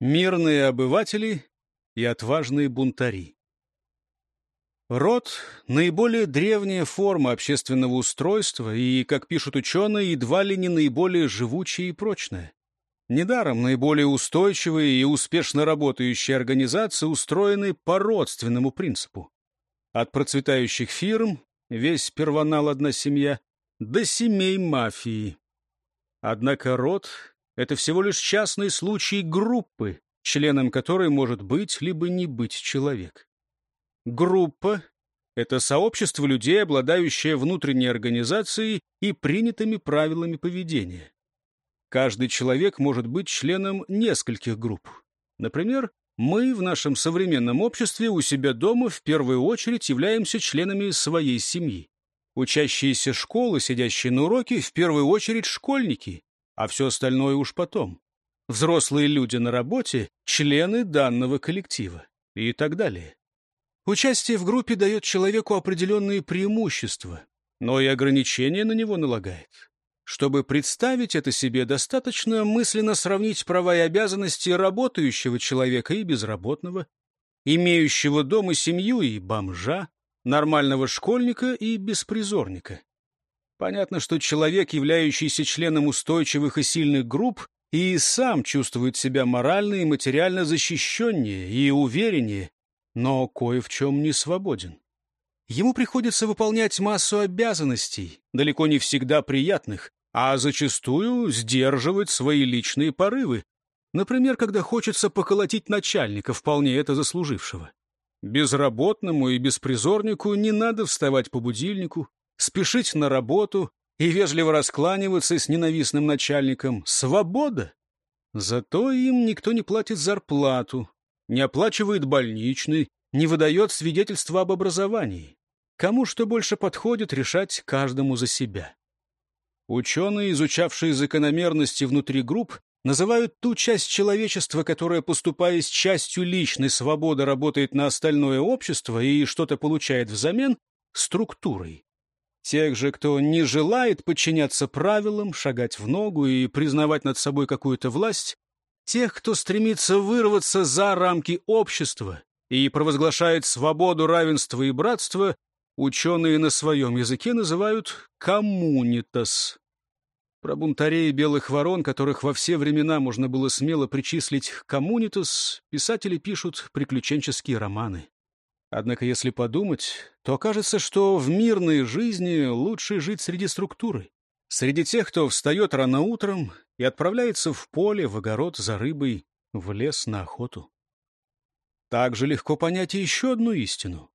мирные обыватели и отважные бунтари. Род — наиболее древняя форма общественного устройства и, как пишут ученые, едва ли не наиболее живучая и прочная. Недаром наиболее устойчивые и успешно работающие организации устроены по родственному принципу. От процветающих фирм, весь первонал одна семья, до семей мафии. Однако род — это всего лишь частный случай группы, членом которой может быть либо не быть человек. Группа — это сообщество людей, обладающее внутренней организацией и принятыми правилами поведения. Каждый человек может быть членом нескольких групп. Например, мы в нашем современном обществе у себя дома в первую очередь являемся членами своей семьи. Учащиеся школы, сидящие на уроке, в первую очередь школьники, а все остальное уж потом. Взрослые люди на работе — члены данного коллектива и так далее. Участие в группе дает человеку определенные преимущества, но и ограничения на него налагает. Чтобы представить это себе, достаточно мысленно сравнить права и обязанности работающего человека и безработного, имеющего дом и семью и бомжа, нормального школьника и беспризорника. Понятно, что человек, являющийся членом устойчивых и сильных групп, и сам чувствует себя морально и материально защищеннее и увереннее, но кое в чем не свободен. Ему приходится выполнять массу обязанностей, далеко не всегда приятных, а зачастую сдерживать свои личные порывы, например, когда хочется поколотить начальника, вполне это заслужившего. Безработному и беспризорнику не надо вставать по будильнику, спешить на работу и вежливо раскланиваться с ненавистным начальником. Свобода! Зато им никто не платит зарплату, не оплачивает больничный, не выдает свидетельства об образовании. Кому что больше подходит, решать каждому за себя. Ученые, изучавшие закономерности внутри групп, называют ту часть человечества, которая, поступая с частью личной свободы, работает на остальное общество и что-то получает взамен, структурой. Тех же, кто не желает подчиняться правилам, шагать в ногу и признавать над собой какую-то власть, тех, кто стремится вырваться за рамки общества и провозглашает свободу, равенство и братство, Ученые на своем языке называют «коммунитас». Про бунтарей белых ворон, которых во все времена можно было смело причислить к коммунитас, писатели пишут приключенческие романы. Однако, если подумать, то окажется, что в мирной жизни лучше жить среди структуры, среди тех, кто встает рано утром и отправляется в поле, в огород за рыбой, в лес на охоту. Также легко понять еще одну истину.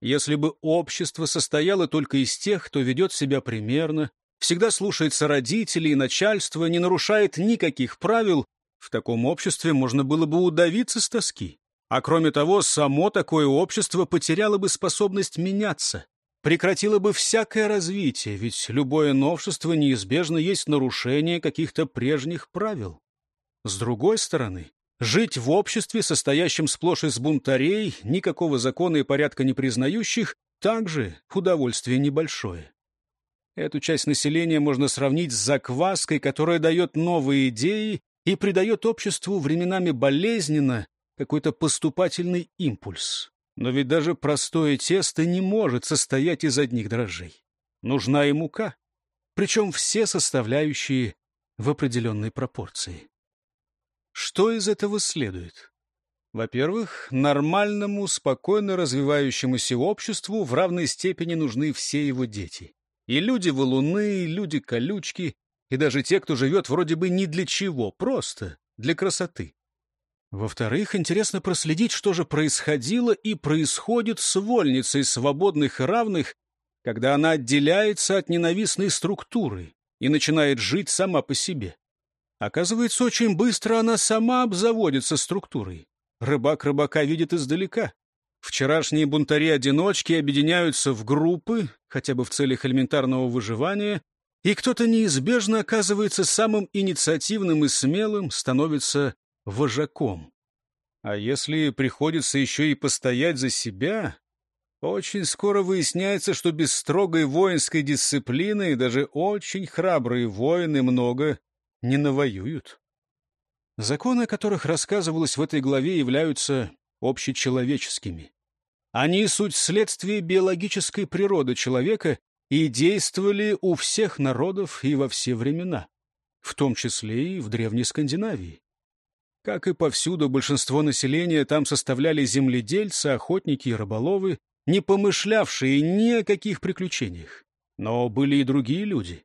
Если бы общество состояло только из тех, кто ведет себя примерно, всегда слушается родителей и начальства, не нарушает никаких правил, в таком обществе можно было бы удавиться с тоски. А кроме того, само такое общество потеряло бы способность меняться, прекратило бы всякое развитие, ведь любое новшество неизбежно есть нарушение каких-то прежних правил. С другой стороны, Жить в обществе, состоящем сплошь из бунтарей, никакого закона и порядка не признающих, также удовольствие небольшое. Эту часть населения можно сравнить с закваской, которая дает новые идеи и придает обществу временами болезненно какой-то поступательный импульс. Но ведь даже простое тесто не может состоять из одних дрожжей. Нужна и мука, причем все составляющие в определенной пропорции. Что из этого следует? Во-первых, нормальному, спокойно развивающемуся обществу в равной степени нужны все его дети. И люди-валуны, и люди-колючки, и даже те, кто живет вроде бы ни для чего, просто для красоты. Во-вторых, интересно проследить, что же происходило и происходит с вольницей свободных и равных, когда она отделяется от ненавистной структуры и начинает жить сама по себе. Оказывается, очень быстро она сама обзаводится структурой. Рыбак рыбака видит издалека. Вчерашние бунтари-одиночки объединяются в группы, хотя бы в целях элементарного выживания, и кто-то неизбежно оказывается самым инициативным и смелым, становится вожаком. А если приходится еще и постоять за себя, очень скоро выясняется, что без строгой воинской дисциплины даже очень храбрые воины много не навоюют. Законы, о которых рассказывалось в этой главе, являются общечеловеческими. Они — суть следствия биологической природы человека и действовали у всех народов и во все времена, в том числе и в Древней Скандинавии. Как и повсюду, большинство населения там составляли земледельцы, охотники и рыболовы, не помышлявшие ни о каких приключениях. Но были и другие люди.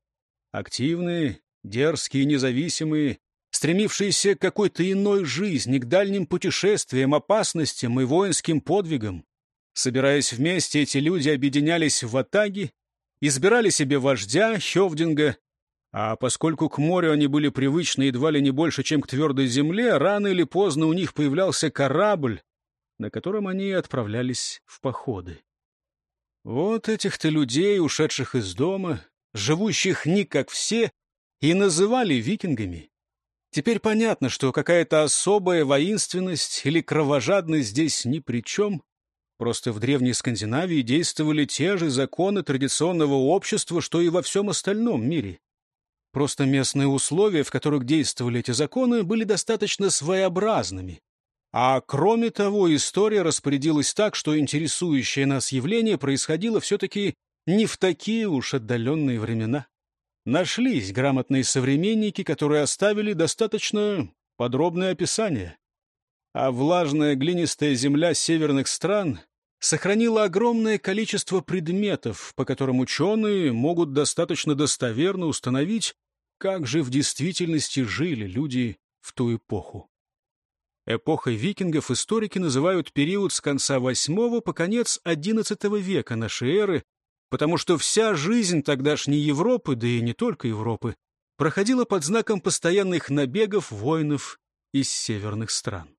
Активные, дерзкие, независимые, стремившиеся к какой-то иной жизни, к дальним путешествиям, опасностям и воинским подвигам. Собираясь вместе, эти люди объединялись в атаги, избирали себе вождя, Хевдинга, а поскольку к морю они были привычны едва ли не больше, чем к твердой земле, рано или поздно у них появлялся корабль, на котором они отправлялись в походы. Вот этих-то людей, ушедших из дома, живущих не как все, и называли викингами. Теперь понятно, что какая-то особая воинственность или кровожадность здесь ни при чем. Просто в Древней Скандинавии действовали те же законы традиционного общества, что и во всем остальном мире. Просто местные условия, в которых действовали эти законы, были достаточно своеобразными. А кроме того, история распорядилась так, что интересующее нас явление происходило все-таки не в такие уж отдаленные времена. Нашлись грамотные современники, которые оставили достаточно подробное описание. А влажная глинистая земля северных стран сохранила огромное количество предметов, по которым ученые могут достаточно достоверно установить, как же в действительности жили люди в ту эпоху. Эпохой викингов историки называют период с конца VIII по конец XI века нашей эры, потому что вся жизнь тогдашней Европы, да и не только Европы, проходила под знаком постоянных набегов воинов из северных стран.